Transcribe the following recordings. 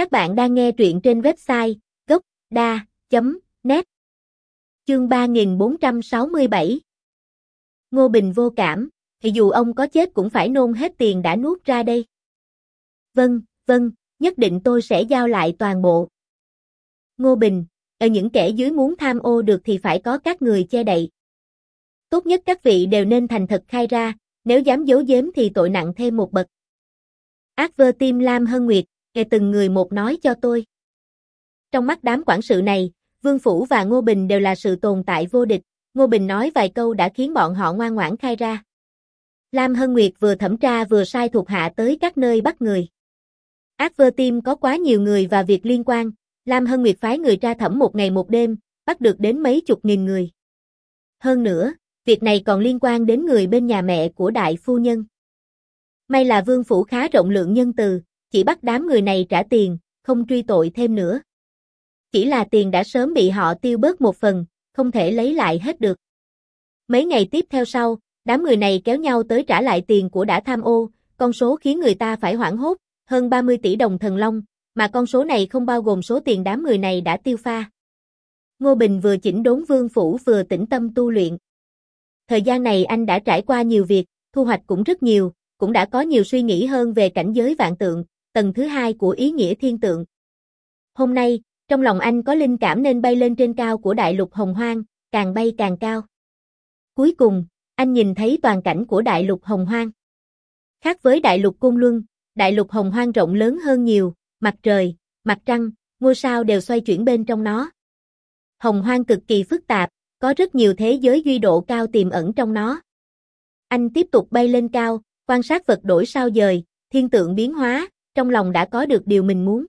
Các bạn đang nghe truyện trên website gốc.da.net Chương 3467 Ngô Bình vô cảm, thì dù ông có chết cũng phải nôn hết tiền đã nuốt ra đây. Vâng, vâng, nhất định tôi sẽ giao lại toàn bộ. Ngô Bình, ở những kẻ dưới muốn tham ô được thì phải có các người che đậy. Tốt nhất các vị đều nên thành thật khai ra, nếu dám giấu giếm thì tội nặng thêm một bậc. Ác vơ tim Lam Hân Nguyệt, nghe từng người một nói cho tôi. Trong mắt đám quản sự này, Vương Phủ và Ngô Bình đều là sự tồn tại vô địch, Ngô Bình nói vài câu đã khiến bọn họ ngoan ngoãn khai ra. Lam Hân Nguyệt vừa thẩm tra vừa sai thuộc hạ tới các nơi bắt người. Ác vơ tim có quá nhiều người và việc liên quan, Lam Hân Nguyệt phái người tra thẩm một ngày một đêm, bắt được đến mấy chục nghìn người. Hơn nữa, việc này còn liên quan đến người bên nhà mẹ của đại phu nhân. May là vương phủ khá rộng lượng nhân từ, chỉ bắt đám người này trả tiền, không truy tội thêm nữa. Chỉ là tiền đã sớm bị họ tiêu bớt một phần, không thể lấy lại hết được. Mấy ngày tiếp theo sau, đám người này kéo nhau tới trả lại tiền của đã tham ô, con số khiến người ta phải hoảng hốt, hơn 30 tỷ đồng thần long, mà con số này không bao gồm số tiền đám người này đã tiêu pha. Ngô Bình vừa chỉnh đốn vương phủ vừa tĩnh tâm tu luyện. Thời gian này anh đã trải qua nhiều việc, thu hoạch cũng rất nhiều, cũng đã có nhiều suy nghĩ hơn về cảnh giới vạn tượng, tầng thứ hai của ý nghĩa thiên tượng. Hôm nay, trong lòng anh có linh cảm nên bay lên trên cao của đại lục hồng hoang, càng bay càng cao. Cuối cùng, anh nhìn thấy toàn cảnh của đại lục hồng hoang. Khác với đại lục cung luân, đại lục hồng hoang rộng lớn hơn nhiều, mặt trời, mặt trăng, ngôi sao đều xoay chuyển bên trong nó. Hồng hoang cực kỳ phức tạp, có rất nhiều thế giới duy độ cao tiềm ẩn trong nó. Anh tiếp tục bay lên cao, quan sát vật đổi sao dời, thiên tượng biến hóa, trong lòng đã có được điều mình muốn.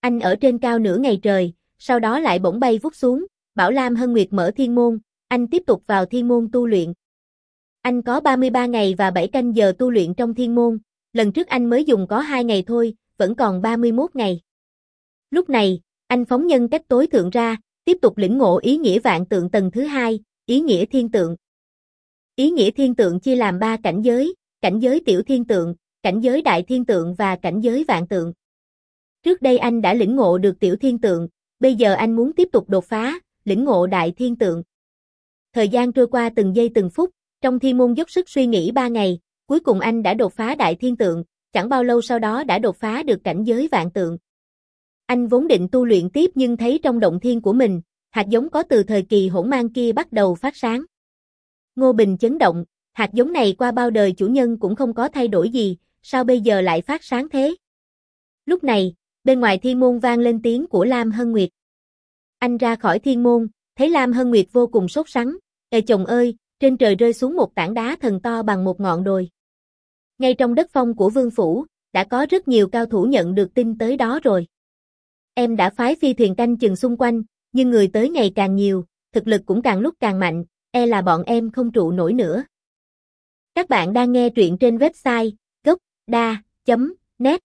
Anh ở trên cao nửa ngày trời, sau đó lại bỗng bay vút xuống, bảo Lam Hân Nguyệt mở thiên môn, anh tiếp tục vào thiên môn tu luyện. Anh có 33 ngày và 7 canh giờ tu luyện trong thiên môn, lần trước anh mới dùng có 2 ngày thôi, vẫn còn 31 ngày. Lúc này, anh phóng nhân cách tối thượng ra, tiếp tục lĩnh ngộ ý nghĩa vạn tượng tầng thứ hai, ý nghĩa thiên tượng. Ý nghĩa thiên tượng chia làm 3 cảnh giới, cảnh giới tiểu thiên tượng, cảnh giới đại thiên tượng và cảnh giới vạn tượng. Trước đây anh đã lĩnh ngộ được tiểu thiên tượng, bây giờ anh muốn tiếp tục đột phá, lĩnh ngộ đại thiên tượng. Thời gian trôi qua từng giây từng phút, trong thi môn dốc sức suy nghĩ 3 ngày, cuối cùng anh đã đột phá đại thiên tượng, chẳng bao lâu sau đó đã đột phá được cảnh giới vạn tượng. Anh vốn định tu luyện tiếp nhưng thấy trong động thiên của mình, hạt giống có từ thời kỳ hỗn mang kia bắt đầu phát sáng. Ngô Bình chấn động, hạt giống này qua bao đời chủ nhân cũng không có thay đổi gì, sao bây giờ lại phát sáng thế? Lúc này, bên ngoài thiên môn vang lên tiếng của Lam Hân Nguyệt. Anh ra khỏi thiên môn, thấy Lam Hân Nguyệt vô cùng sốt sắng, Ê chồng ơi, trên trời rơi xuống một tảng đá thần to bằng một ngọn đồi. Ngay trong đất phong của vương phủ, đã có rất nhiều cao thủ nhận được tin tới đó rồi. Em đã phái phi thuyền canh chừng xung quanh, nhưng người tới ngày càng nhiều, thực lực cũng càng lúc càng mạnh, e là bọn em không trụ nổi nữa. Các bạn đang nghe truyện trên website đa.net